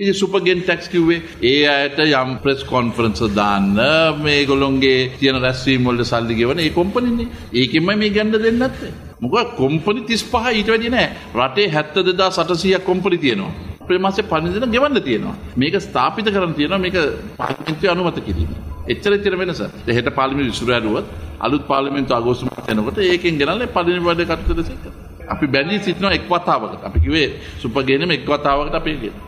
ඉතින් සුපර්ගෙන් ටැක්ස් කිව්වේ ඒ අයට යම් ප්‍රෙස් කොන්ෆරන්ස් දාන්න මේගොල්ලොන්ගේ තියෙන රැස්වීම් වලට සල්ලි ගෙවන ඒ කොම්පනිනේ. ඒකෙන්ම මේ ගන්න දෙන්නේ නැත්තේ. මොකද කොම්පනි 35 ඊට වැඩිය නෑ. රටේ 72800ක් කොම්පනි තියෙනවා. අපේ මාසේ පරිදින ගෙවන්න තියෙනවා. මේක ස්ථාපිත කරන්න තියෙනවා මේක පාර්ලිමේන්තුවේ අනුමත කිරීම. එච්චර එච්චර වෙනස. හෙට පාර්ලිමේන්තු ඉස්සර ඇරුවොත් අලුත් පාර්ලිමේන්තු අගෝස්තු මාසෙ යනකොට ඒකෙන් ගෙනල්ලා පරිණිම වැඩ කටයුතු දෙක. අපි බැඳී සිටිනවා එක් වතාවකට. අපි කිව්වේ සුපර්ගේනෙම එක් වතාවකට අපි කියනවා.